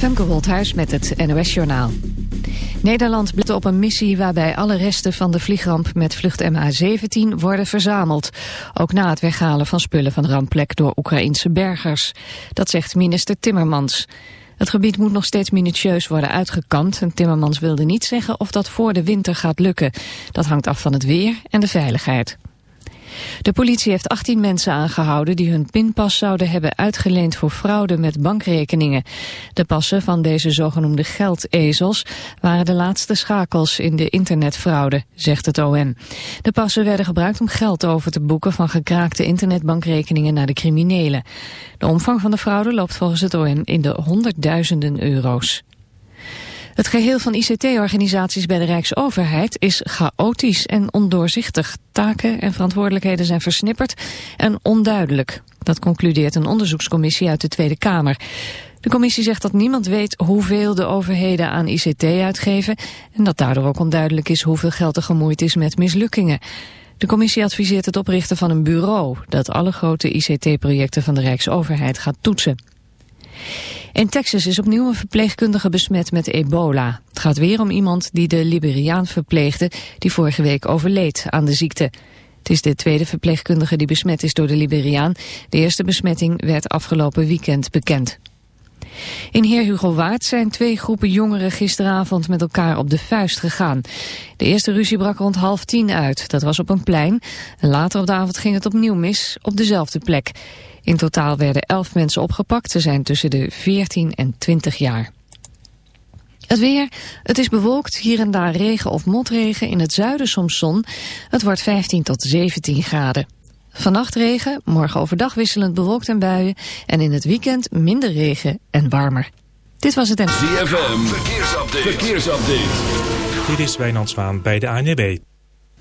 Femke Wolthuis met het NOS Journaal. Nederland blijft op een missie waarbij alle resten van de vliegramp met vlucht MH17 worden verzameld. Ook na het weghalen van spullen van rampplek door Oekraïnse bergers. Dat zegt minister Timmermans. Het gebied moet nog steeds minutieus worden uitgekampt en Timmermans wilde niet zeggen of dat voor de winter gaat lukken. Dat hangt af van het weer en de veiligheid. De politie heeft 18 mensen aangehouden die hun pinpas zouden hebben uitgeleend voor fraude met bankrekeningen. De passen van deze zogenoemde geldezels waren de laatste schakels in de internetfraude, zegt het OM. De passen werden gebruikt om geld over te boeken van gekraakte internetbankrekeningen naar de criminelen. De omvang van de fraude loopt volgens het OM in de honderdduizenden euro's. Het geheel van ICT-organisaties bij de Rijksoverheid is chaotisch en ondoorzichtig. Taken en verantwoordelijkheden zijn versnipperd en onduidelijk. Dat concludeert een onderzoekscommissie uit de Tweede Kamer. De commissie zegt dat niemand weet hoeveel de overheden aan ICT uitgeven... en dat daardoor ook onduidelijk is hoeveel geld er gemoeid is met mislukkingen. De commissie adviseert het oprichten van een bureau... dat alle grote ICT-projecten van de Rijksoverheid gaat toetsen. In Texas is opnieuw een verpleegkundige besmet met ebola. Het gaat weer om iemand die de Liberiaan verpleegde... die vorige week overleed aan de ziekte. Het is de tweede verpleegkundige die besmet is door de Liberiaan. De eerste besmetting werd afgelopen weekend bekend. In Heer Hugo Waard zijn twee groepen jongeren gisteravond met elkaar op de vuist gegaan. De eerste ruzie brak rond half tien uit. Dat was op een plein. later op de avond ging het opnieuw mis op dezelfde plek. In totaal werden elf mensen opgepakt. Ze zijn tussen de 14 en 20 jaar. Het weer, het is bewolkt, hier en daar regen of motregen, in het zuiden soms zon. Het wordt 15 tot 17 graden. Vannacht regen, morgen overdag wisselend bewolkt en buien... en in het weekend minder regen en warmer. Dit was het en... ZFM, verkeersupdate. Dit is Wijnand Zwaan bij de ANWB.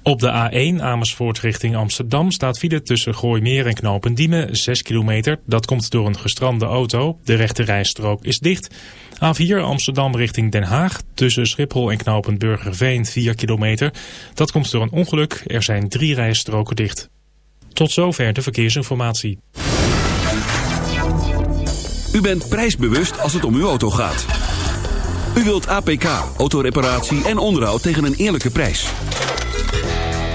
Op de A1 Amersfoort richting Amsterdam staat file tussen Gooimeer en Knopendiemen 6 kilometer. Dat komt door een gestrande auto. De rechte rijstrook is dicht. A4 Amsterdam richting Den Haag tussen Schiphol en Knopend Burgerveen 4 kilometer. Dat komt door een ongeluk. Er zijn drie rijstroken dicht. Tot zover de verkeersinformatie. U bent prijsbewust als het om uw auto gaat. U wilt APK, autoreparatie en onderhoud tegen een eerlijke prijs.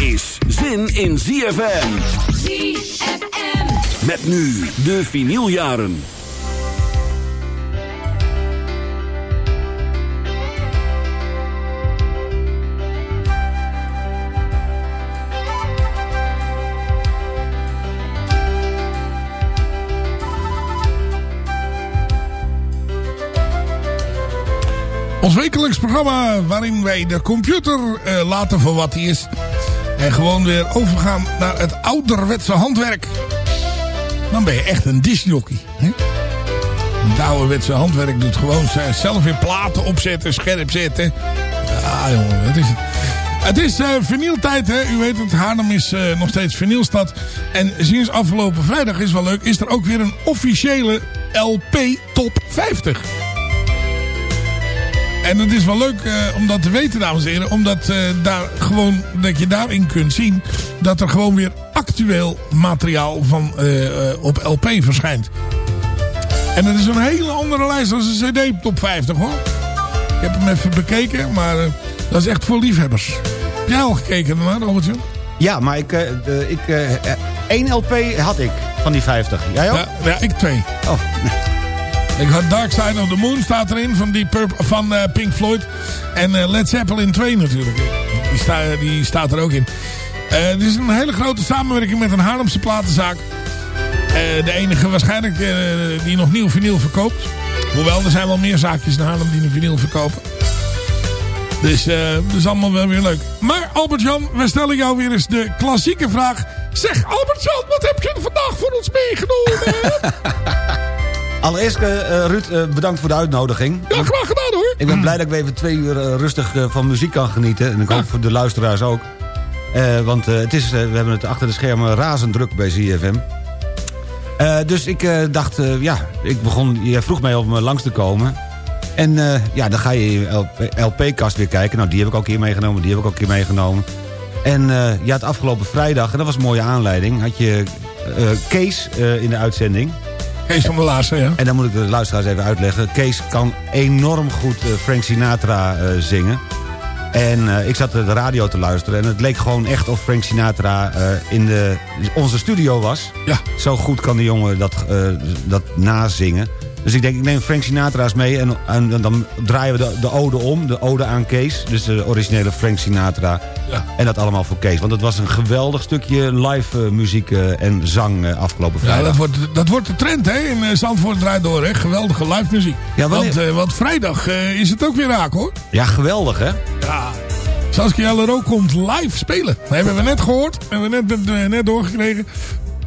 Is zin in ZFM. ZFM. Met nu de vinyljaren. Ons wekelijks programma waarin wij de computer uh, laten voor wat hij is. En gewoon weer overgaan naar het ouderwetse handwerk. Dan ben je echt een disjockey. Het ouderwetse handwerk doet gewoon zelf weer platen opzetten, scherp zetten. Ja jongen, wat is het? Het is uh, vinyltijd, hè. U weet het, Haarlem is uh, nog steeds vinylstad. En sinds afgelopen vrijdag is wel leuk, is er ook weer een officiële LP Top 50. En het is wel leuk uh, om dat te weten, dames en heren. Omdat, daar gewoon, dat je daarin kunt zien dat er gewoon weer actueel materiaal van, op LP verschijnt. En het is een hele andere lijst dan een CD Top 50 hoor. Ik heb hem even bekeken, maar dat is echt voor liefhebbers. Heb jij al gekeken daarna, Robertje? Ja, maar ik, ik, één LP had ik van die 50. Jij ook? Ja, ja ik twee. Oh. Ik had Dark Side of the Moon staat erin van, die van uh, Pink Floyd. En Led Zeppelin 2 natuurlijk. Die, sta, die staat er ook in. het is een hele grote samenwerking met een Haarlemse platenzaak. de enige waarschijnlijk die nog nieuw vinyl verkoopt. Hoewel, er zijn wel meer zaakjes in Haarlem die een vinyl verkopen. Dus uh, dat is allemaal wel weer leuk. Maar Albert-Jan, we stellen jou weer eens de klassieke vraag. Zeg Albert-Jan, wat heb je vandaag voor ons meegenomen? Allereerst, uh, Ruud, uh, bedankt voor de uitnodiging. Ja, graag gedaan hoor. Ik ben blij dat ik weer even twee uur rustig van muziek kan genieten. En ik hoop voor de luisteraars ook. want het is, we hebben het achter de schermen razend druk bij ZFM. dus ik dacht, ja, ik begon, jij vroeg mij om langs te komen. En ja, dan ga je je LP-kast weer kijken. Nou, die heb ik ook een keer meegenomen, die heb ik ook keer meegenomen. En ja, het afgelopen vrijdag, en dat was een mooie aanleiding... had je Kees in de uitzending. Kees van Laarse, ja. En dan moet ik de luisteraars even uitleggen. Kees kan enorm goed Frank Sinatra zingen. En ik zat de radio te luisteren en het leek gewoon echt of Frank Sinatra in de, onze studio was. Ja. Zo goed kan de jongen dat, dat nazingen. Dus ik denk, ik neem Frank Sinatra's mee en, en, dan draaien we de, de, ode om. De ode aan Kees. Dus de originele Frank Sinatra. Ja. En dat allemaal voor Kees. Want het was een geweldig stukje live uh, muziek uh, en zang uh, afgelopen vrijdag. Ja, dat wordt, dat wordt de trend hè. In Zandvoort draait door hè. Geweldige live muziek. Ja, want, want vrijdag is het ook weer raak hoor. Ja, geweldig hè. Ja. Saskia Leroux komt live spelen. Dat hebben we net gehoord. Hebben we net, net doorgekregen.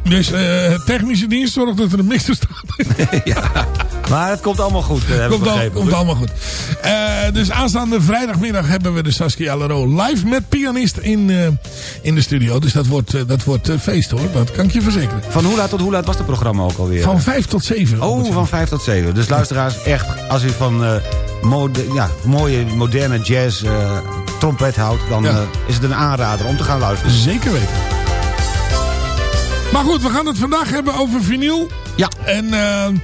Dus uh, technische dienst zorgt dat er een mixer staat. ja, maar het komt allemaal goed. Uh, komt, al, komt allemaal goed. Uh, dus aanstaande vrijdagmiddag hebben we de Saskia Lero live met pianist in, in de studio. Dus dat wordt, dat wordt feest hoor. Dat kan ik je verzekeren. Van hoe laat tot hoe laat was het programma ook alweer? Van 5 tot 7. Oh, van 5 tot 7. Dus luisteraars, echt, als u van mode, ja, mooie moderne jazz trompet houdt... dan ja. is het een aanrader om te gaan luisteren. Zeker weten. Maar goed, we gaan het vandaag hebben over vinyl. Ja. En uh, uh,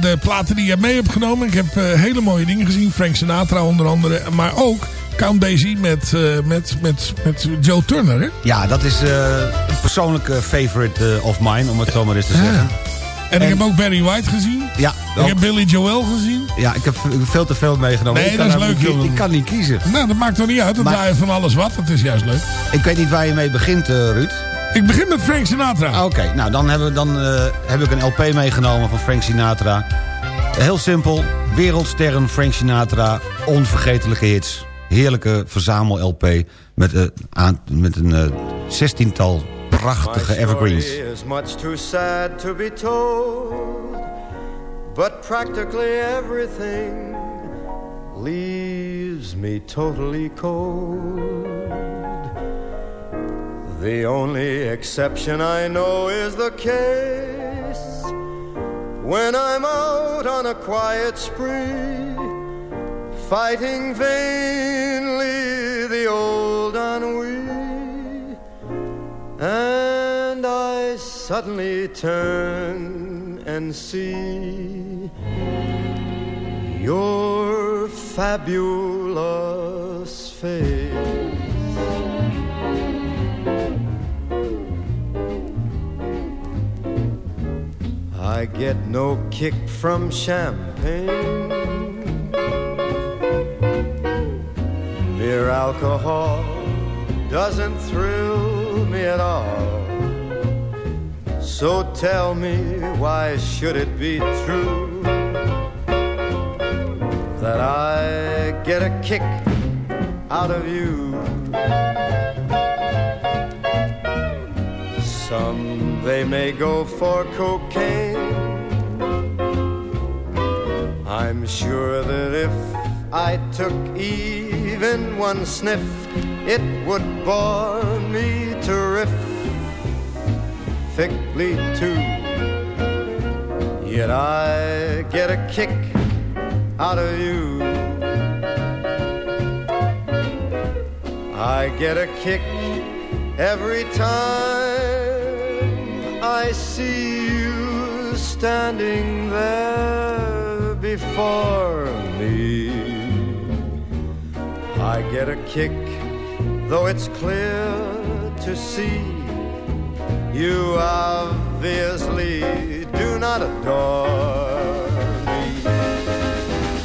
de platen die je mee hebt genomen. Ik heb uh, hele mooie dingen gezien. Frank Sinatra onder andere. Maar ook Count Basie met, met, met, met Joe Turner. Hè? Ja, dat is een persoonlijke favorite of mine. Om het zo maar eens te zeggen. En, en, ik heb ook Barry White gezien. Ja. Ik heb Billy Joel gezien. Ja, ik heb veel te veel meegenomen. Nee, ik dat is leuk. Ik kan niet kiezen. Nou, dat maakt toch niet uit. Dan draai je van alles wat. Dat is juist leuk. Ik weet niet waar je mee begint, Ruud. Ik begin met Frank Sinatra. Oké, nou dan, hebben, dan uh, heb ik een LP meegenomen van Frank Sinatra. Heel simpel, wereldsterren Frank Sinatra, onvergetelijke hits. Heerlijke verzamel-LP met, uh, aan, met een uh, zestiental prachtige evergreens. is much too sad to be told, but practically everything leaves me totally cold. The only exception I know is the case when I'm out on a quiet spree, fighting vainly the old ennui, and I suddenly turn and see your fabulous face. I get no kick from champagne. Beer alcohol doesn't thrill me at all. So tell me, why should it be true that I get a kick out of you? Some they may go for cocaine. I'm sure that if I took even one sniff, it would bore me to riff thickly too. Yet I get a kick out of you. I get a kick every time I see you standing there before me. I get a kick, though it's clear to see you obviously do not adore me.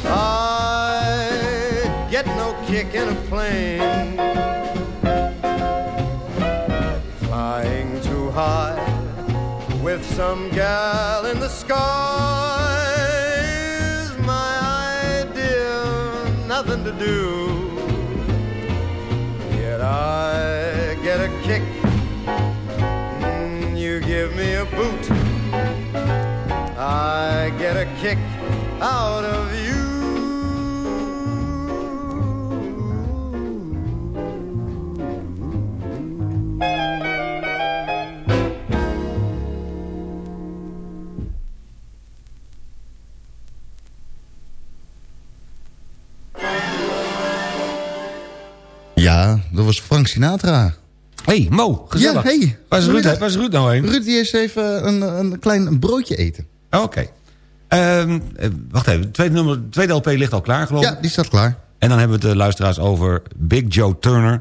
I get no kick in a plane flying too high with some gal in the sky nothing to do. Yet I get a kick. Mm, you give me a boot. I get a kick out of you. Dat was Frank Sinatra. hey, Mo, gezellig. Ja, hey. Waar is Ruud, waar is Ruud nou heen? Ruud die is even een, een klein broodje eten. Oh, Oké. Ehm, eh, wacht even, het tweede, nummer, tweede LP ligt al klaar, geloof ik. Ja, die staat klaar. En dan hebben we het de luisteraars over Big Joe Turner...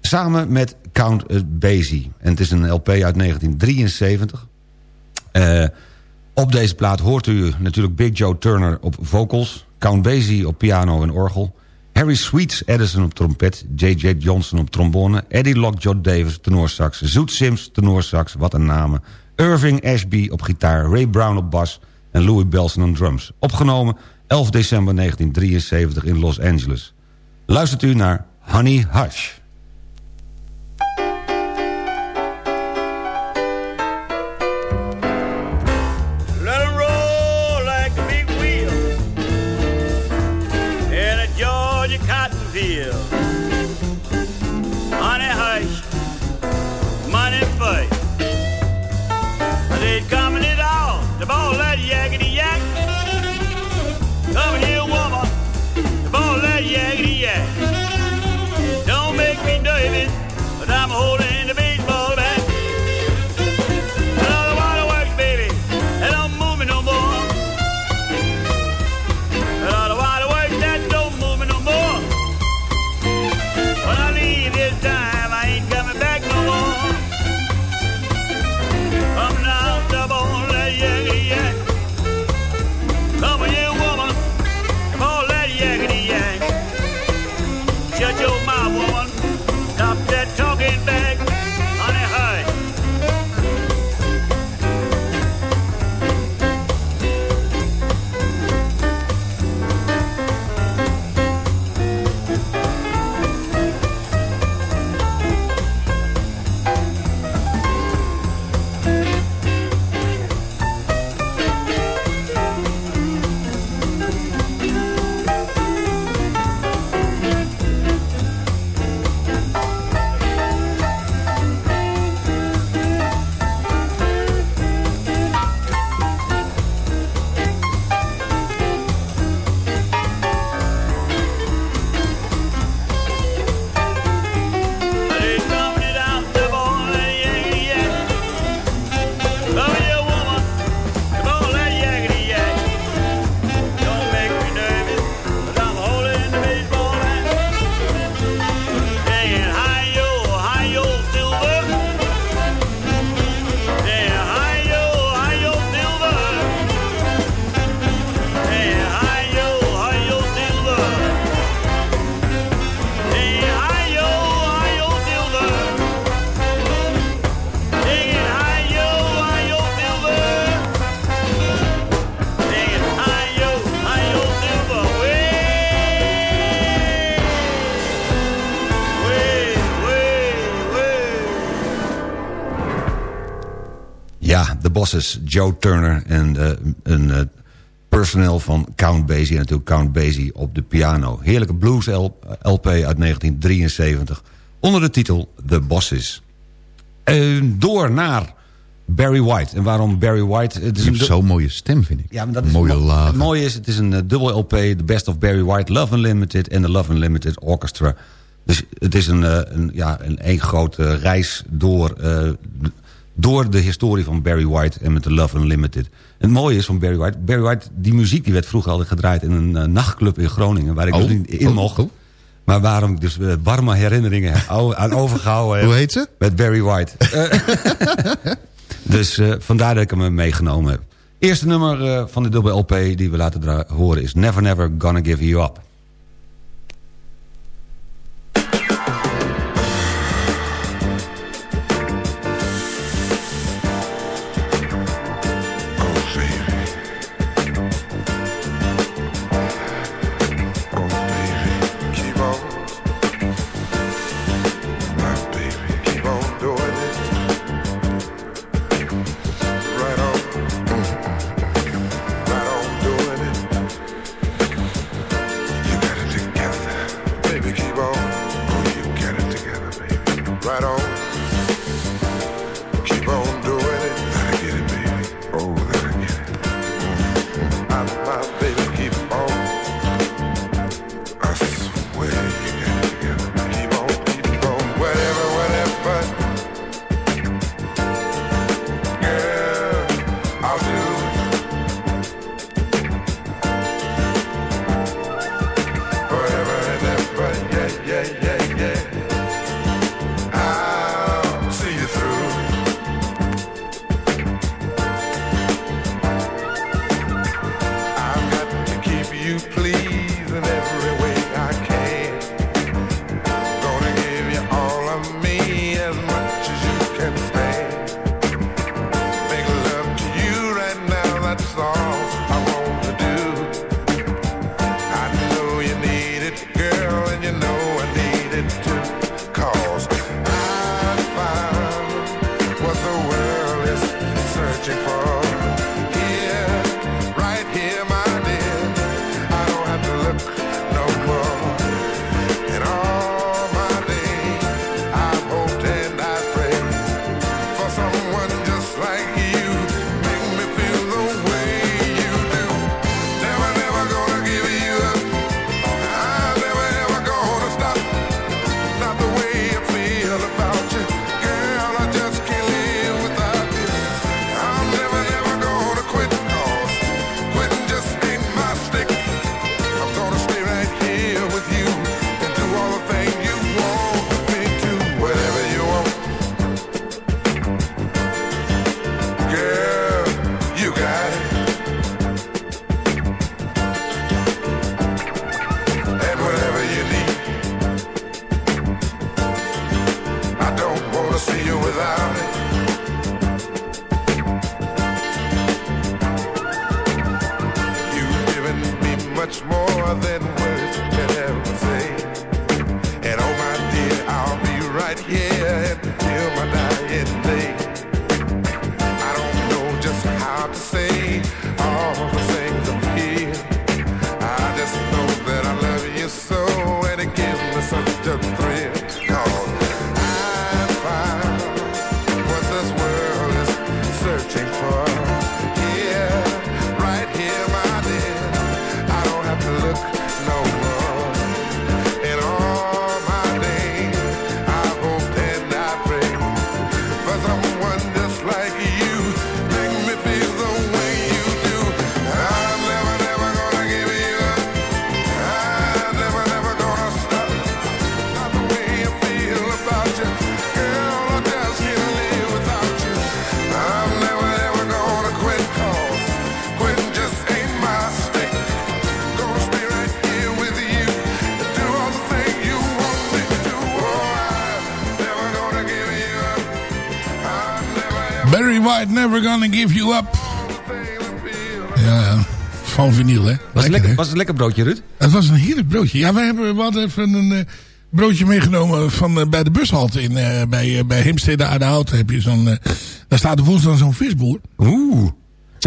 samen met Count eh, Basie. En het is een LP uit 1973. Eh, op deze plaat hoort u natuurlijk Big Joe Turner op vocals... Count Basie op piano en orgel... Harry Sweets Edison op trompet... J.J. Johnson op trombone... Eddie Lockjaw Davis tenorsax... Zoet Sims tenorsax, wat een namen... Irving Ashby op gitaar... Ray Brown op bas... en Louis Belson op drums. Opgenomen 11 december 1973 in Los Angeles. Luistert u naar Honey Hush. Joe Turner en eh, een eh, Personnel van Count Basie. En natuurlijk Count Basie op de piano. Heerlijke blues LP uit 1973. Onder de titel The Bosses. Door naar Barry White. En waarom Barry White? Het is een zo'n mooie stem, vind ik. Ja, maar dat is mooie laag. Het mooie is, het is een uh, dubbel LP. The Best of Barry White, Love Unlimited en The Love Unlimited Orchestra. Dus het is een, uh, een, ja, een, een grote reis door, uh, door de historie van Barry White en met de Love Unlimited. Het mooie is van Barry White, Barry White, die muziek die werd vroeger altijd gedraaid in een uh, nachtclub in Groningen, waar ik oh, dus niet in oh, mocht. oh. Maar waarom ik dus warme herinneringen aan overgehouden heb. Hoe heet ze? Met Barry White. dus vandaar dat ik hem meegenomen heb. Eerste nummer van de dubbel LP die we laten horen is Never Never Gonna Give You Up. Gonna Give You Up. Ja, van vinyl, hè? Was het, lekker, was het lekker broodje, Ruud? Het was een heerlijk broodje. Ja, we, hebben, we hadden even een uh, broodje meegenomen van, uh, bij de bushalte in, uh, bij, bij Heemstede Aardehout. Heb je zo'n, daar staat woensdag zo'n visboer. Oeh.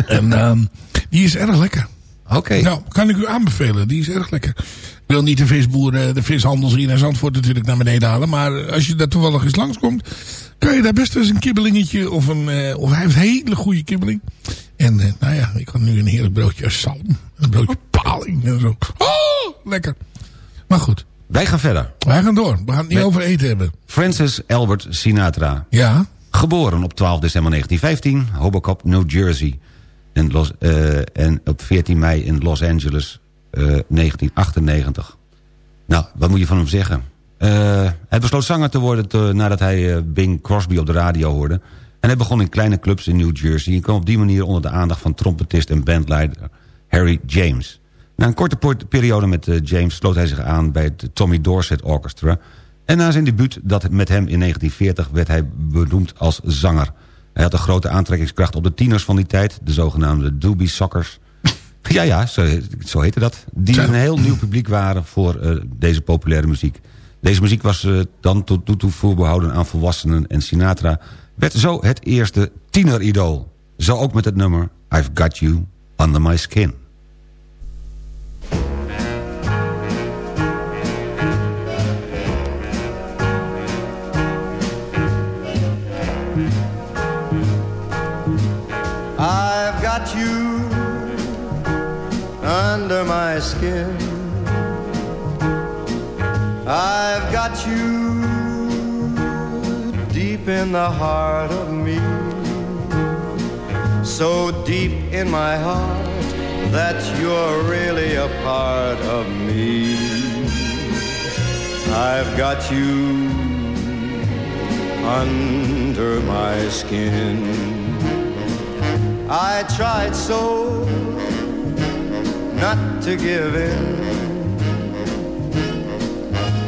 En ehm, die is erg lekker. Oké. Nou, kan ik u aanbevelen. Die is erg lekker. Ik wil niet de visboer, eh, de vishandels hier in Zandvoort natuurlijk naar beneden halen. Maar als je daar toevallig eens langskomt, kan je daar best eens een kibbelingetje of een... eh, of hij heeft hele goede kibbeling. En eh, nou ja, ik had nu een heerlijk broodje zalm. Een broodje paling en zo. Oh, lekker. Maar goed, Wij gaan verder. wij gaan door. We gaan het niet Met- over eten hebben. Francis Albert Sinatra. Ja, Geboren op 12 december 1915, Hoboken, New Jersey. En, Los, eh, en op 14 mei in Los Angeles, eh, 1998. Nou, wat moet je van hem zeggen? Eh, hij besloot zanger te worden te- nadat hij eh, Bing Crosby op de radio hoorde. En hij begon in kleine clubs in New Jersey... en kwam op die manier onder de aandacht van trompetist en bandleider Harry James. Na een korte periode met eh, James sloot hij zich aan bij het Tommy Dorset Orchestra... en na zijn debuut dat met hem in 1940 werd hij benoemd als zanger. Hij had een grote aantrekkingskracht op de tieners van die tijd... de zogenaamde Doobie Sockers... Ja, ja, zo, zo heette dat. Die een heel nieuw publiek waren voor deze populaire muziek. Deze muziek was eh, dan tot toe toe voorbehouden aan volwassenen... en Sinatra werd zo het eerste tieneridool. Zo ook met het nummer I've Got You Under My Skin. I've got you under my skin. I've got you deep in the heart of me. So deep in my heart that you're really a part of me. I've got you under my skin. I tried so not to give in.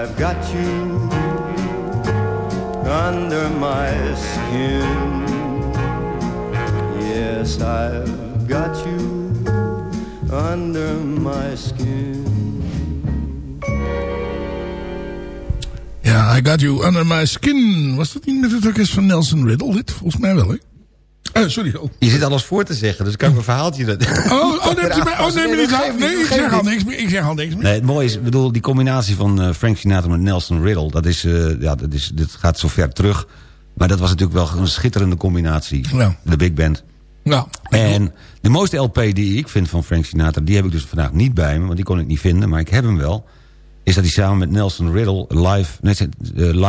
I've got you under my skin. Yes, I've got you under my skin. Ja, I Got You Under My Skin. Was dat niet met het orkest van Nelson Riddle dit? Volgens mij wel, hè? Eh, sorry. Oh, Je zit alles voor te zeggen, dus kan ik mijn verhaaltje... oh, oh neemt u mij, oh, neem me niet dat af. Nee, ik dat zeg al niks meer. Ik zeg al niks meer. Nee, het mooie is, ik bedoel, die combinatie van eh, Frank Sinatra met Nelson Riddle... dat, is, eh, ja, dat, is, dit gaat zo ver terug. Maar dat was natuurlijk wel een schitterende combinatie. Ja. De big band. Nou, En de mooiste LP die ik vind van Frank Sinatra... die heb ik dus vandaag niet bij me, want die kon ik niet vinden... maar ik heb hem wel... is dat hij samen met Nelson Riddle live, eh,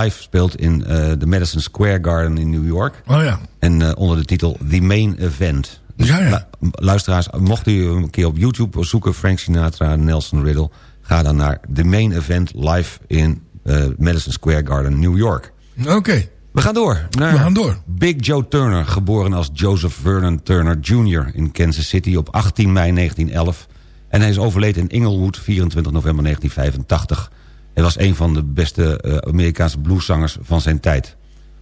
live speelt... in eh, de Madison Square Garden in New York. oh ja. En eh, onder de titel The Main Event. Dus Ja, ja. lu- luisteraars, mocht u een keer op YouTube zoeken... Frank Sinatra en Nelson Riddle... ga dan naar The Main Event live in Madison Square Garden, New York. Oké. We gaan door. Naar We gaan door. Big Joe Turner, geboren als Joseph Vernon Turner Jr. in Kansas City op 18 mei 1911. En hij is overleden in Inglewood, 24 november 1985. Hij was een van de beste eh, Amerikaanse blueszangers van zijn tijd.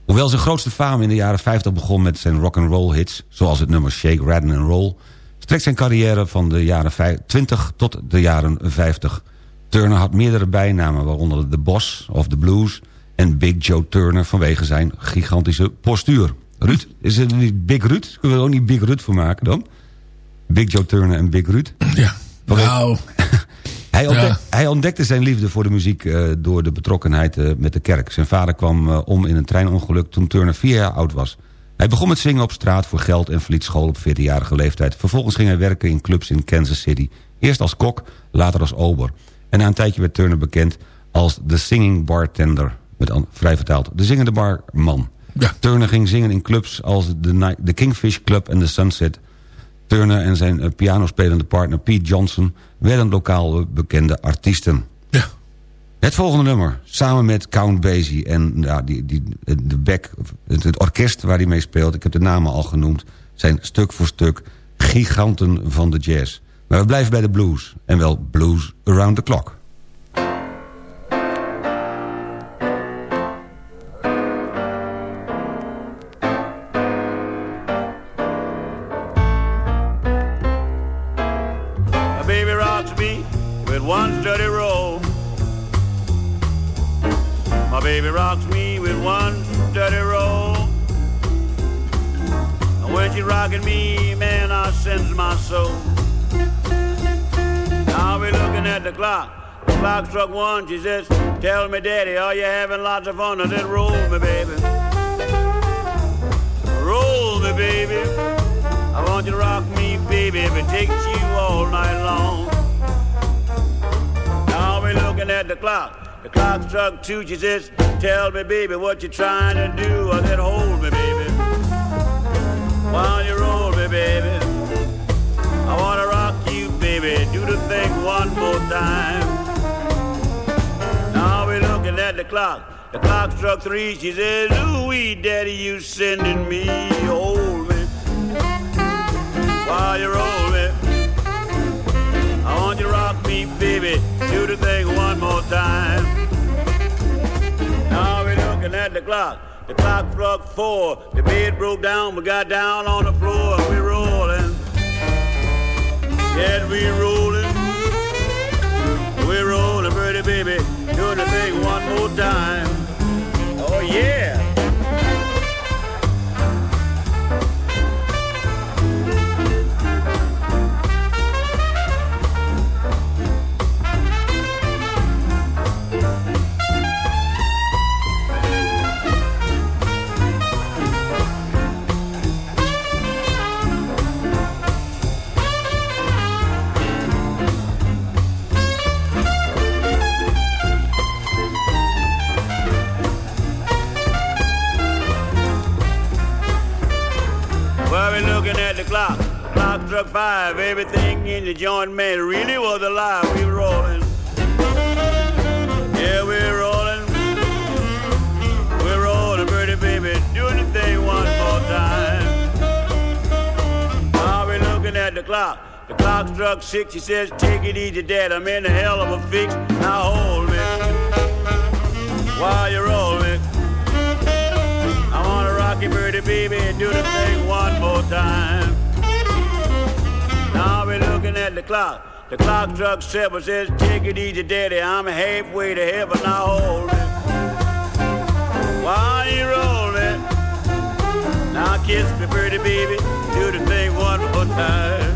Hoewel zijn grootste faam in de jaren 50 begon met zijn rock'n'roll hits... zoals het nummer Shake, Rattle and Roll... strekt zijn carrière van de jaren vij- 20 tot de jaren 50. Turner had meerdere bijnamen, waaronder de Boss of the Blues... en Big Joe Turner vanwege zijn gigantische postuur. Ruud, is het niet Big Ruud? Kunnen we er ook niet Big Ruud voor maken dan? Big Joe Turner en Big Ruud? Ja. Nou, Hij, ontdek- Ja. hij ontdekte zijn liefde voor de muziek eh, door de betrokkenheid eh, met de kerk. Zijn vader kwam eh, om in een treinongeluk toen Turner vier jaar oud was. Hij begon met zingen op straat voor geld en verliet school op 14-jarige leeftijd. Vervolgens ging hij werken in clubs in Kansas City. Eerst als kok, later als ober. En na een tijdje werd Turner bekend als de singing bartender. Met vrij vertaald, de zingende barman. Ja. Turner ging zingen in clubs als de Kingfish Club en de Sunset Turner en zijn eh, pianospelende partner Pete Johnson... werden lokaal bekende artiesten. ja. Het volgende nummer, samen met Count Basie en ja, die, die, de back, het, het orkest waar hij mee speelt... ik heb de namen al genoemd, zijn stuk voor stuk giganten van de jazz. Maar we blijven bij de blues, en wel blues around the clock. Rocking me, man, I sends my soul. Now we're looking at the clock. The clock struck one. She says, "Tell me, Daddy, are you having lots of fun?" I said, "Roll me, baby, roll me, baby." I want you to rock me, baby, if it takes you all night long. Now we're looking at the clock. The clock struck two. She says, Tell me, baby, what you trying to do? I said, Hold me, baby. Mm-hmm. While you roll me, baby. I want to rock you, baby. Do the thing one more time. Now we're looking at the clock. The clock struck three. She says, Louie, daddy, you sending me. Hold me while you roll me. I want you to rock me, baby. Do the thing one more time. Now we're looking at the clock. The clock struck four. The bed broke down. We got down on the floor. We're rolling. Yes, we're rolling. We're rolling, pretty baby. Doing the thing one more time. Oh, yeah. Clock. Clock struck five. Everything in the joint, man, really was alive. We were rolling. Yeah, we're rolling. We're rolling, pretty baby. Doing the thing one more time. Now we're looking at the clock. The clock struck six. He says, Take it easy, Dad. I'm in a hell of a fix. Now hold me. While you roll me. I pretty baby, do the thing one more time. Now we're looking at the clock. The clock struck seven, says, take it easy, daddy, I'm halfway to heaven, now hold me. While you roll me, now kiss me, pretty baby. Do the thing one more time.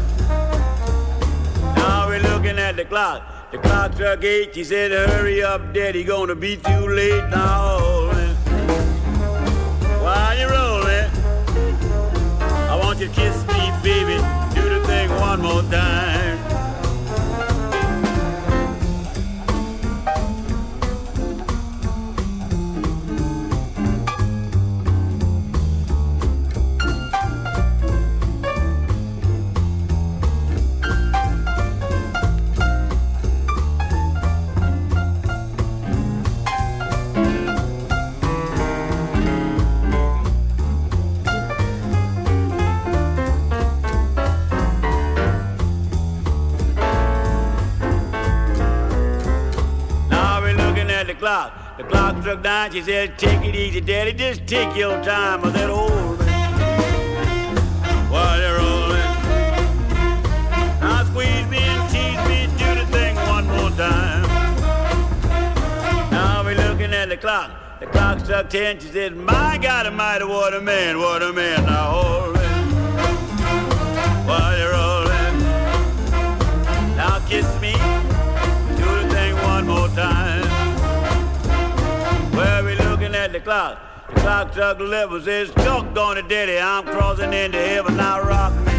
Now we're looking at the clock. The clock struck eight. She said, hurry up, daddy, gonna be too late now. You kiss me, baby. Do the thing one more time. Nine. She said, take it easy, daddy. Just take your time. I said, hold it. While you're rolling. Now squeeze me and tease me. Do the thing one more time. Now we're looking at the clock. The clock struck ten. She said, my God almighty, what a man, what a man. Now hold it. While you're rolling. Now kiss me. Do the thing one more time. Clock. The clock struck eleven. Says, doggone it, daddy, I'm crossing into heaven. Now rock me.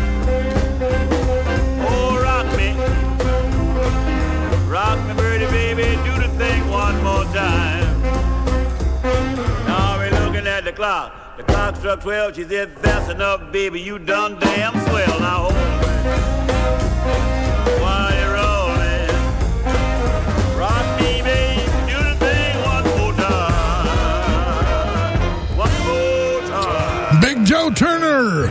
Oh, rock me. Rock me, birdie, baby. Do the thing one more time. Now we're looking at the clock. The clock struck twelve. She said, that's enough, baby. You done damn swell. Now hold Turner.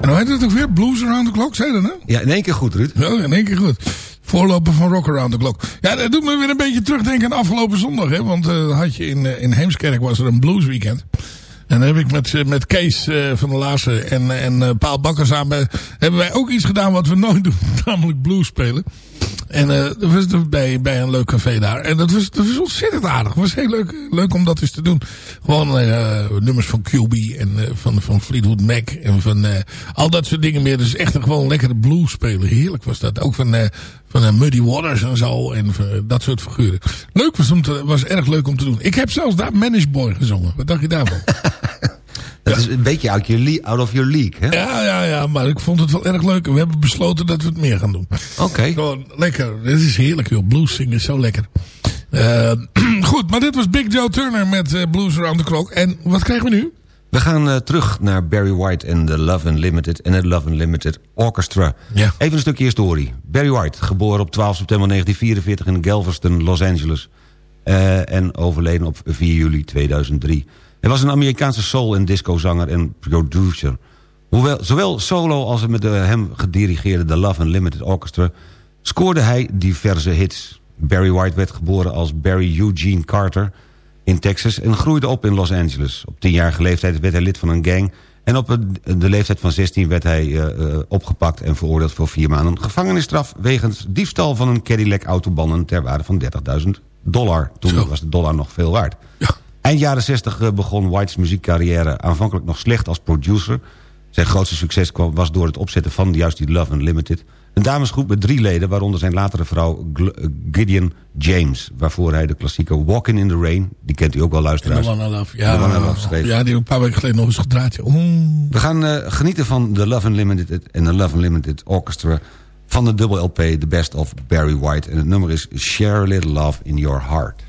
En hoe heet het ook weer? Blues Around the Clock, zei je dat, hè? Ja, in één keer goed, Ruud. Ja, in één keer goed. Voorloper van Rock Around the Clock. Ja, dat doet me weer een beetje terugdenken aan afgelopen zondag. Hè? Want eh, had je in, eh, in Heemskerk was er een bluesweekend. En dan heb ik met, eh, met Kees van der Laassen en, en Paal Bakker samen... hebben wij ook iets gedaan wat we nooit doen. Namelijk blues spelen. En eh, dat was bij, bij een leuk café daar. En dat was, dat was ontzettend aardig. Het was heel leuk, leuk om dat eens te doen. Gewoon eh, nummers van QB en eh, van, van Fleetwood Mac. En van al dat soort dingen meer. Dus echt een gewoon lekkere blues spelen. Heerlijk was dat. Ook van, van Muddy Waters en zo. En dat soort figuren. Leuk was, om te, was erg leuk om te doen. Ik heb zelfs daar Manage Boy gezongen. Wat dacht je daarvan? Dat is een beetje out, your out of your league, hè? Ja, ja, ja, maar ik vond het wel erg leuk. We hebben besloten dat we het meer gaan doen. Oké. Gewoon lekker. Dit is heerlijk, joh. Blues zingen is zo lekker. Eh, goed, maar dit was Big Joe Turner met eh, Blues Around the Clock. En wat krijgen we nu? We gaan eh, terug naar Barry White en de Love Unlimited en het Love Unlimited Orchestra. Ja. Even een stukje historie. Barry White, geboren op 12 september 1944 in Galveston, Los Angeles. en overleden op 4 juli 2003. Hij was een Amerikaanse soul- en discozanger en producer. Hoewel, zowel solo als met de hem gedirigeerde The Love Unlimited Orchestra... scoorde hij diverse hits. Barry White werd geboren als Barry Eugene Carter in Texas... en groeide op in Los Angeles. Op tienjarige leeftijd werd hij lid van een gang... en op de leeftijd van 16 werd hij uh, uh, opgepakt... en veroordeeld voor vier maanden gevangenisstraf... wegens diefstal van een Cadillac autobanden ter waarde van 30.000 dollar. Toen Zo. was de dollar nog veel waard. Ja. Eind jaren 60 begon Whites muziekcarrière aanvankelijk nog slecht als producer. Zijn grootste succes kwam, was door het opzetten van juist die Love Unlimited. Een damesgroep met drie leden, waaronder zijn latere vrouw eh, Gideon James. Waarvoor hij de klassieke Walking in the Rain, die kent u ook wel The luisteraars. One I Love. Ja, The One I Love schreef. ja die een paar weken geleden nog eens gedraaid. We gaan eh, genieten van de Love Unlimited en de Love Unlimited Orchestra... van de dubbel LP The Best of Barry White. En het nummer is Share a Little Love in Your Heart.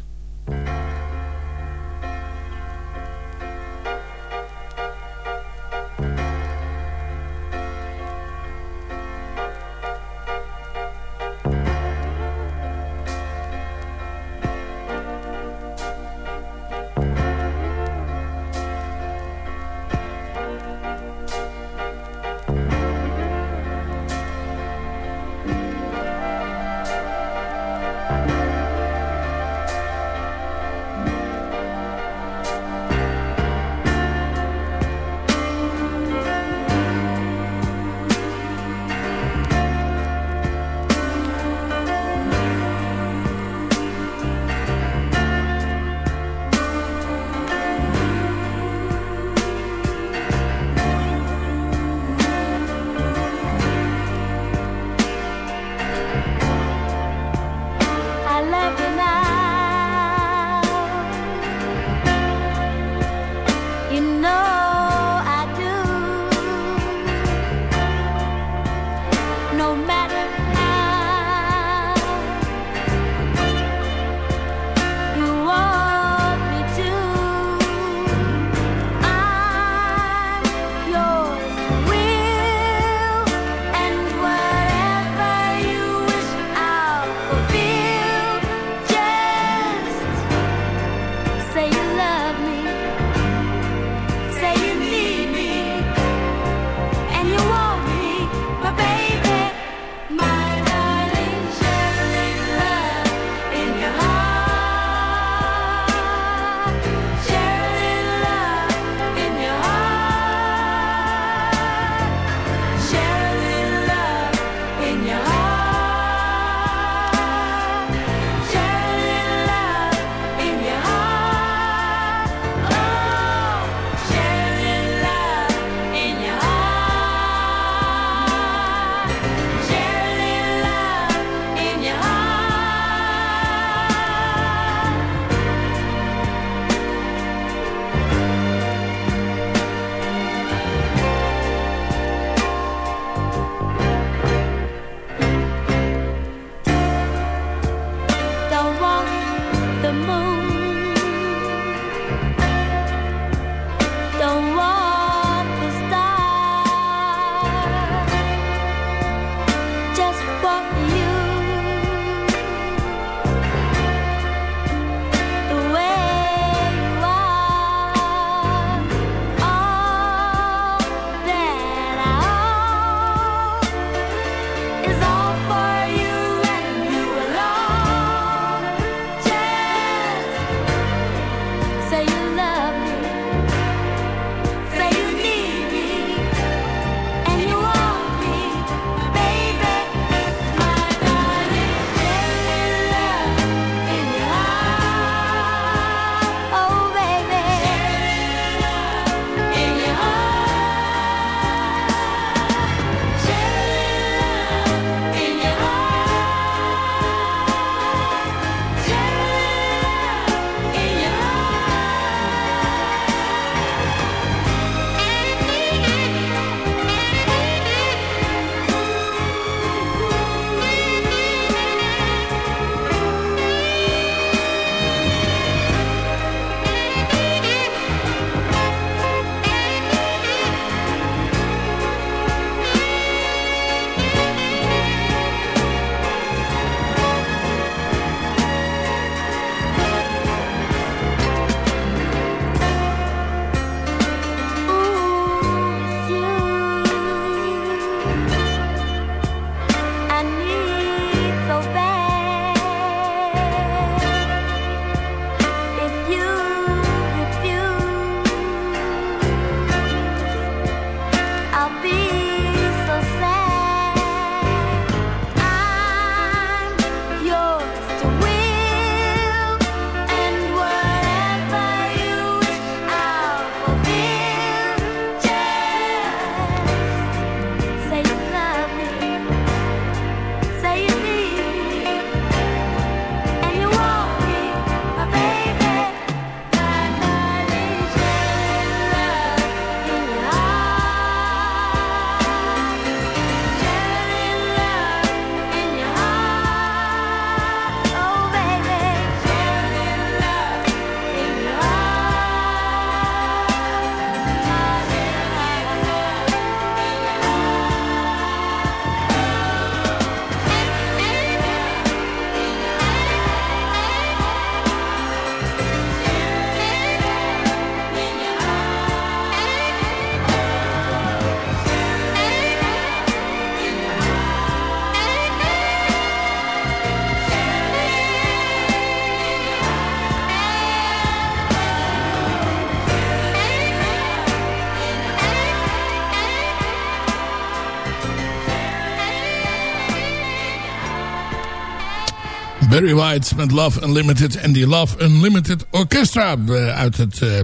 Barry White met Love Unlimited en die Love Unlimited Orchestra uh, uit het uh,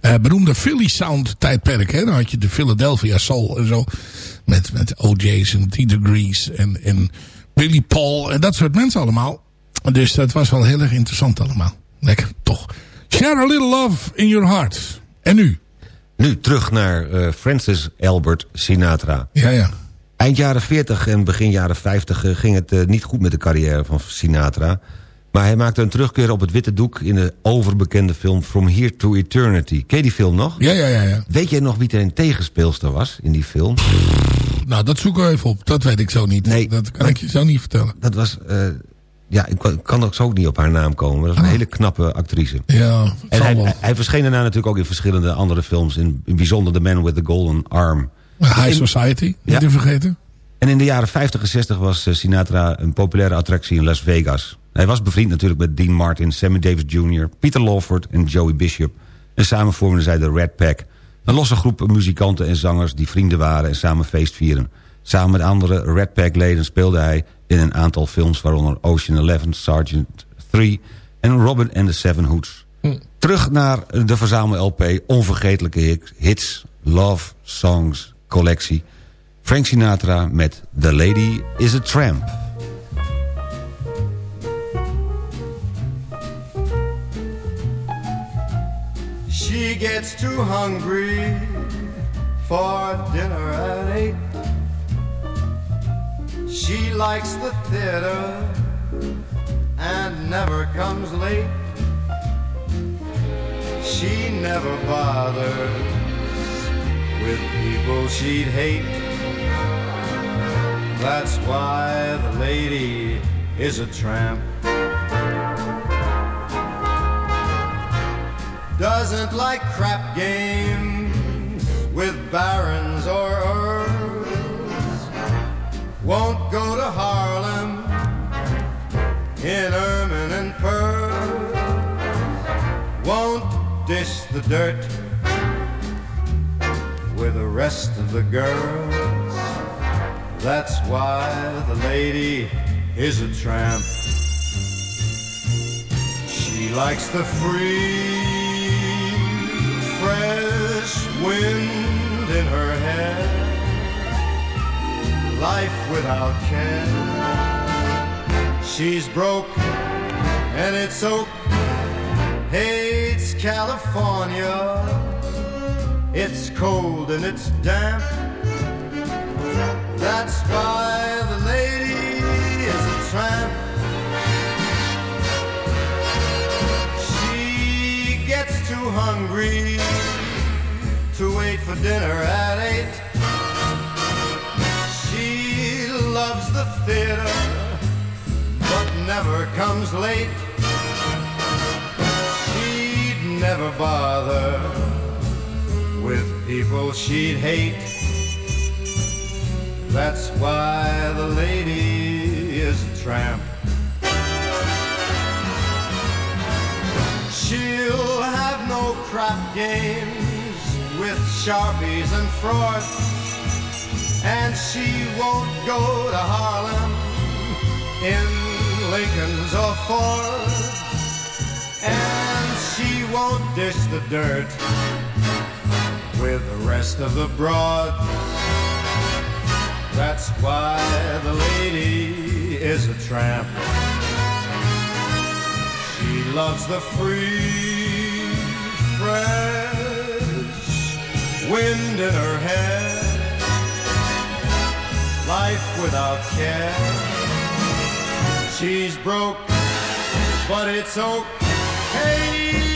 uh, beroemde Philly Sound tijdperk. Hè? Dan had je de Philadelphia Soul en zo met, met OJ's en T-Degrees en, en Billy Paul en dat soort mensen allemaal. Dus dat was wel heel erg interessant allemaal. Lekker, toch. Share a little love in your heart. En nu? Nu terug naar Francis Albert Sinatra. Ja, ja. Eind jaren 40 en begin jaren 50 ging het uh, niet goed met de carrière van Sinatra. Maar hij maakte een terugkeer op het witte doek in de overbekende film From Here to Eternity. Ken je die film nog? Ja, ja, ja. ja. Weet jij nog wie er een tegenspeelster was in die film? Nou, dat zoeken we even op. Dat weet ik zo niet. Nee, dat kan ik je zo niet vertellen. Dat was... Uh, ja, ik kan ook zo niet op haar naam komen. Dat is een Ah. hele knappe actrice. Ja, En hij, hij verscheen daarna natuurlijk ook in verschillende andere films. In, in bijzonder The Man with the Golden Arm. High Society, niet Ja. te vergeten. En in de jaren 50 en 60 was eh, Sinatra een populaire attractie in Las Vegas. Hij was bevriend natuurlijk met Dean Martin, Sammy Davis Jr., Peter Lawford en Joey Bishop. En samen vormden zij de Red Pack. Een losse groep muzikanten en zangers die vrienden waren en samen feest vieren. Samen met andere Red Pack leden speelde hij in een aantal films... waaronder Ocean 11, Sergeant 3 en Robin and the Seven Hoods. Terug naar de verzamel-LP Onvergetelijke hit- Hits Love Songs collectie... Frank Sinatra met The Lady is a Tramp. She gets too hungry for dinner at eight. She likes the theater and never comes late. She never bothers with people she'd hate. That's why the lady is a tramp. doesn't like crap games with barons or earls. Won't go to Harlem in ermine and pearls. Won't dish the dirt with the rest of the girls. That's why the lady is a tramp. She likes the free, fresh wind in her hair, life without care. She's broke and it's oak, hates California. It's cold and it's damp. That's why the lady is a tramp. She gets too hungry to wait for dinner at eight. She loves the theater, but never comes late. She'd never bother people she'd hate. That's why the lady is a tramp. She'll have no crap games with Sharpies and frauds, and she won't go to Harlem in Lincolns or Fords, and she won't dish the dirt with the rest of the broad. That's why the lady is a tramp. She loves the free, fresh wind in her hair. Life without care. She's broke, but it's okay.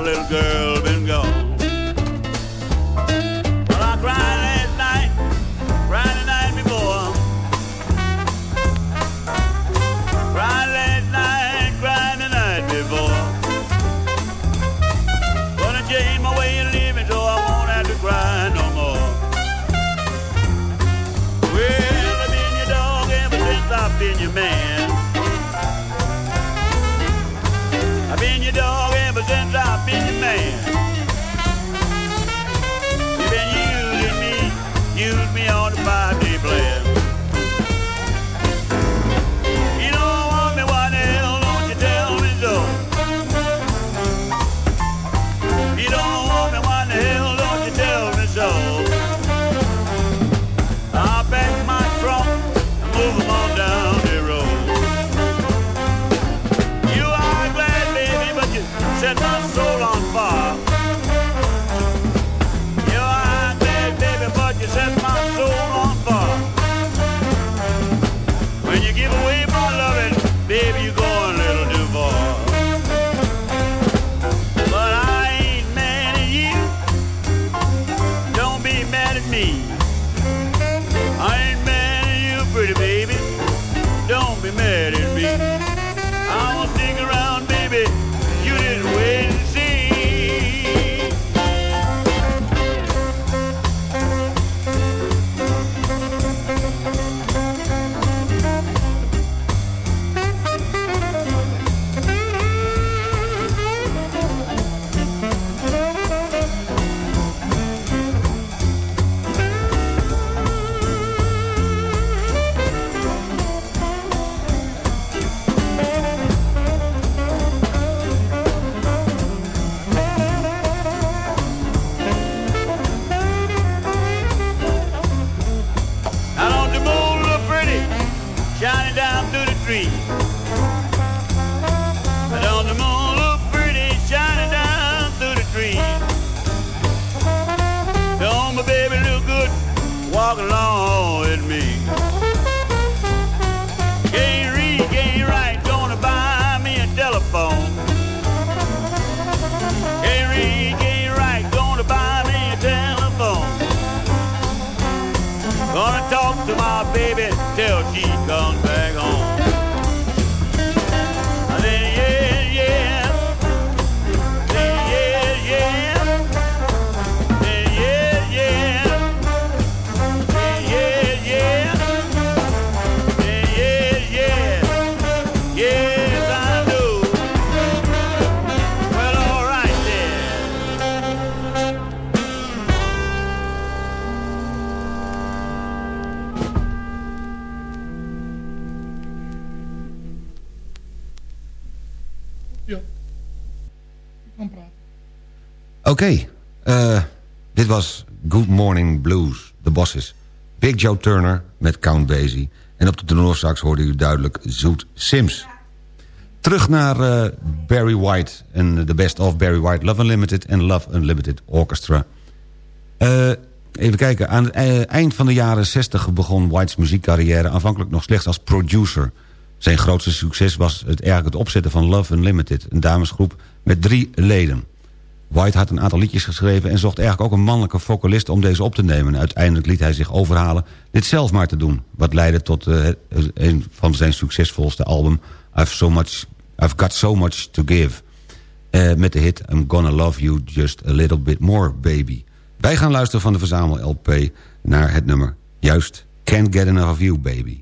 little girl Oké, eh, dit was Good Morning Blues, de bosses. Big Joe Turner met Count Basie. En op de tenorsax hoorde u duidelijk Zoet Sims. Terug naar eh, Barry White en de best of Barry White Love Unlimited... en Love Unlimited Orchestra. Eh, even kijken, aan het eind van de jaren 60 begon Whites muziekcarrière... aanvankelijk nog slechts als producer. Zijn grootste succes was het, eigenlijk het opzetten van Love Unlimited... een damesgroep met drie leden. White had een aantal liedjes geschreven... en zocht eigenlijk ook een mannelijke vocalist om deze op te nemen. Uiteindelijk liet hij zich overhalen dit zelf maar te doen. Wat leidde tot uh, een van zijn succesvolste album... I've, so much, I've Got So Much To Give. Uh, met de hit I'm Gonna Love You Just A Little Bit More Baby. Wij gaan luisteren van de verzamel LP naar het nummer... juist Can't Get Enough of You Baby.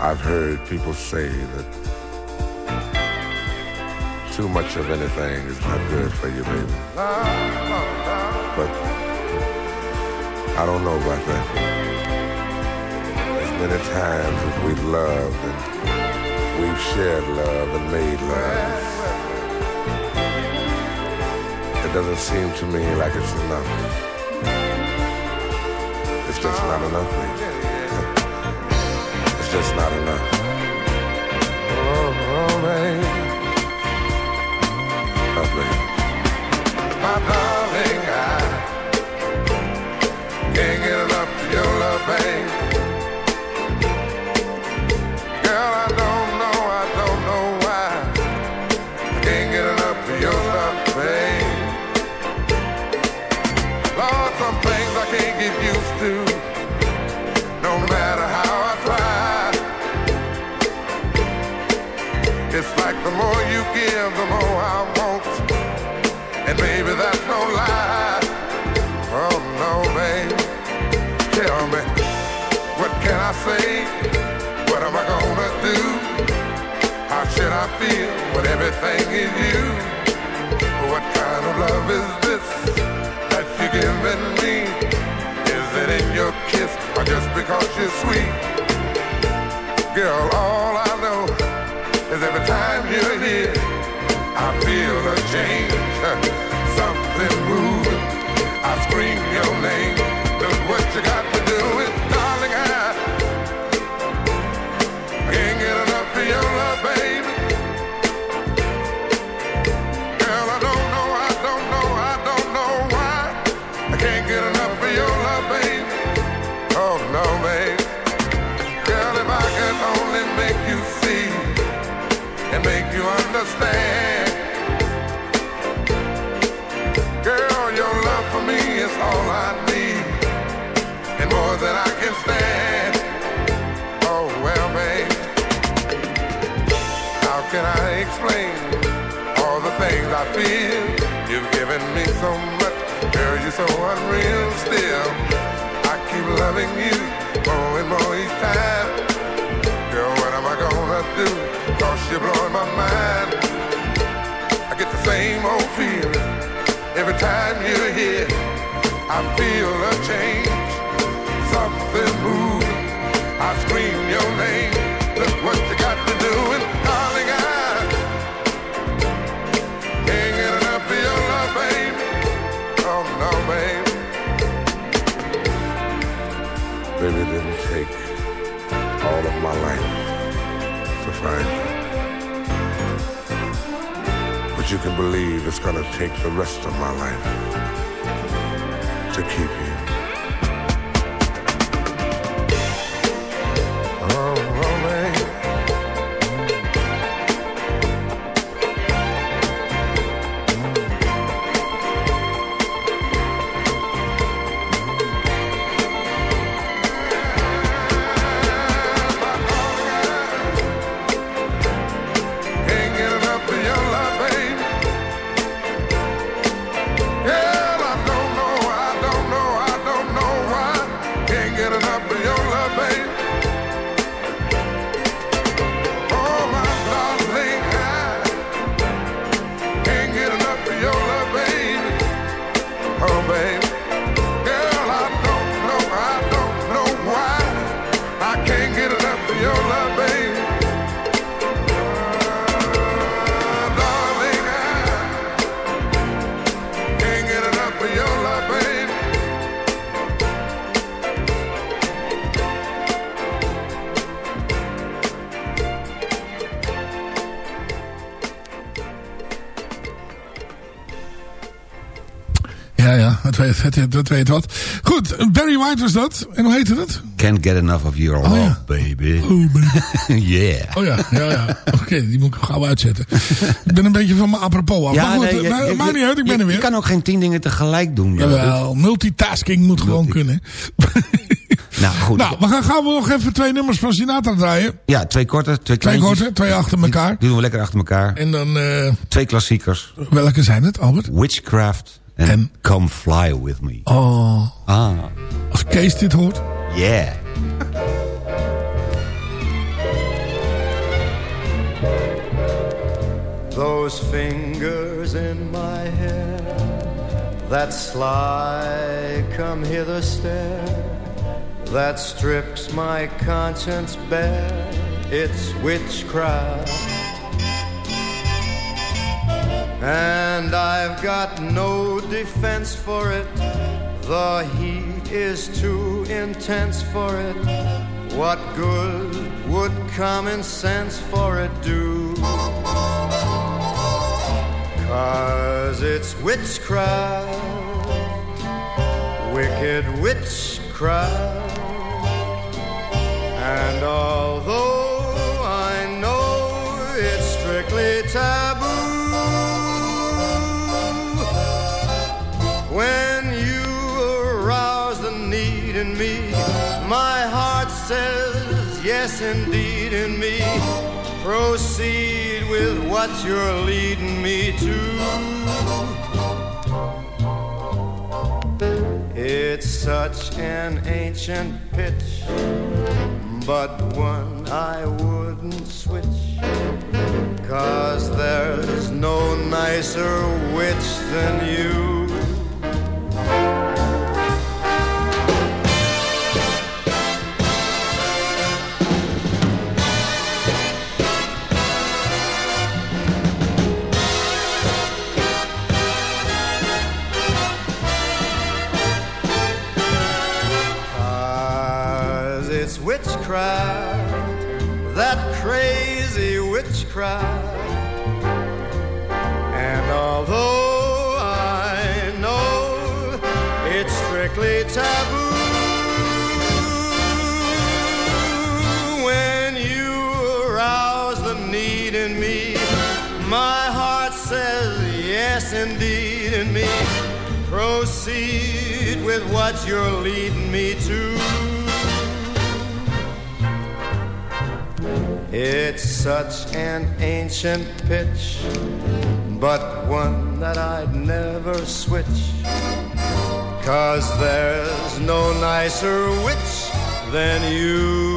I've heard people say that too much of anything is not good for you, baby. But I don't know about that. As many times as we've loved and we've shared love and made love, it doesn't seem to me like it's enough. It's just not enough, baby. It's just not enough. Oh, oh baby swiftly. My darling, I can't give up your love, babe. Say? What am I gonna do? How should I feel when everything is you? What kind of love is this that you're giving me? Is it in your kiss or just because you're sweet? Girl, every time you're here. I feel a change, something moving. I scream your name. Look what you got to do, and darling, I can't get enough of your love, baby. Oh no, baby. Baby, didn't take all of my life to find you. But you can believe it's gonna take the rest of my life to keep you. Dat weet, dat, dat weet wat. Goed, Barry White was dat. En hoe heette het? Can't get enough of your Oh, love, ja. baby. Oh, baby. yeah. Oh ja, ja, ja. Oké, die moet ik gauw uitzetten. ik ben een beetje van mijn apropos af. maar goed, nee, je- maar- je- maakt niet uit, ik ben er weer. Je kan ook geen tien dingen tegelijk doen. Jawel, multitasking moet gewoon kunnen. Nou, goed. nou, we gaan, gaan we nog even twee nummers van Sinatra draaien. Ja, twee korte, twee Twee kleintjes. korte, twee achter elkaar. Die doen we lekker achter elkaar. En dan, eh, Twee klassiekers. welke zijn het, Albert? Witchcraft en, En? Come Fly With Me. Oh, Ah, als Kees dit hoort. yeah. Those fingers in my hair, that sly come hither stare, that strips my conscience bare, it's witchcraft. And I've got no defense for it, the heat is too intense for it. What good would common sense for it do? Cause it's witchcraft, wicked witchcraft. And although I know it's strictly taboo, says yes indeed in me. Proceed with what you're leading me to. It's such an ancient pitch, but one I wouldn't switch. Cause there's no nicer witch than you. Witchcraft, that crazy witchcraft. And although I know it's strictly taboo, when you arouse the need in me, my heart says yes indeed in me. Proceed with what you're leading me to. It's such an ancient pitch, but one that I'd never switch. Cause there's no nicer witch than you.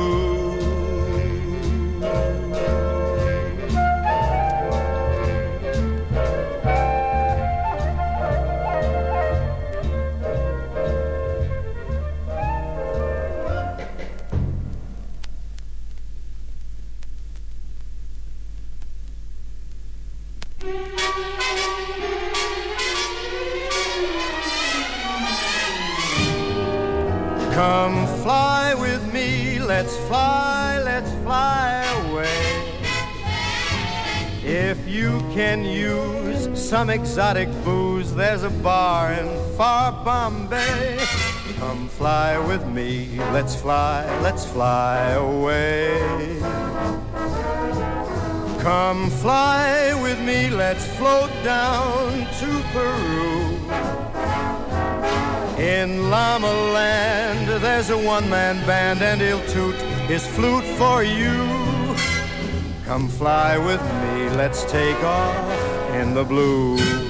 A bar in far Bombay. Come fly with me, let's fly, let's fly away. Come fly with me, let's float down to Peru. In Llama Land, there's a one-man band and he'll toot his flute for you. Come fly with me, let's take off in the blue.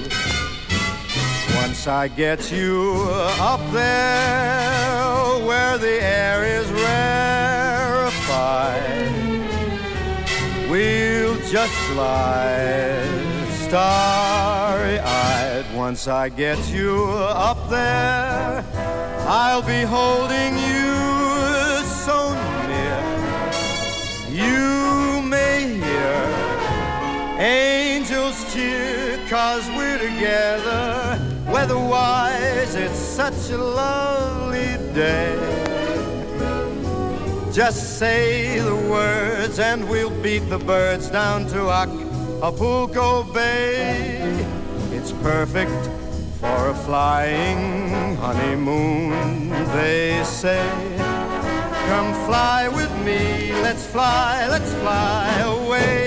Once I get you up there where the air is rarefied, we'll just slide starry-eyed. Once I get you up there, I'll be holding you so near. You may hear angels cheer, cause we're together. Weatherwise, it's such a lovely day. Just say the words and we'll beat the birds down to Acapulco Bay. It's perfect for a flying honeymoon, they say. Come fly with me, let's fly, let's fly away.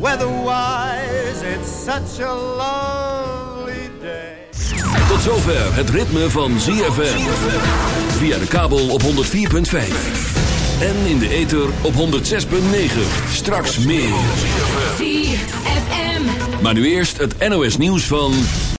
Weatherwise, it's such a lovely day. Tot zover het ritme van ZFM. Via de kabel op 104.5. En in de ether op 106.9. Straks meer. ZFM. Maar nu eerst het NOS nieuws van...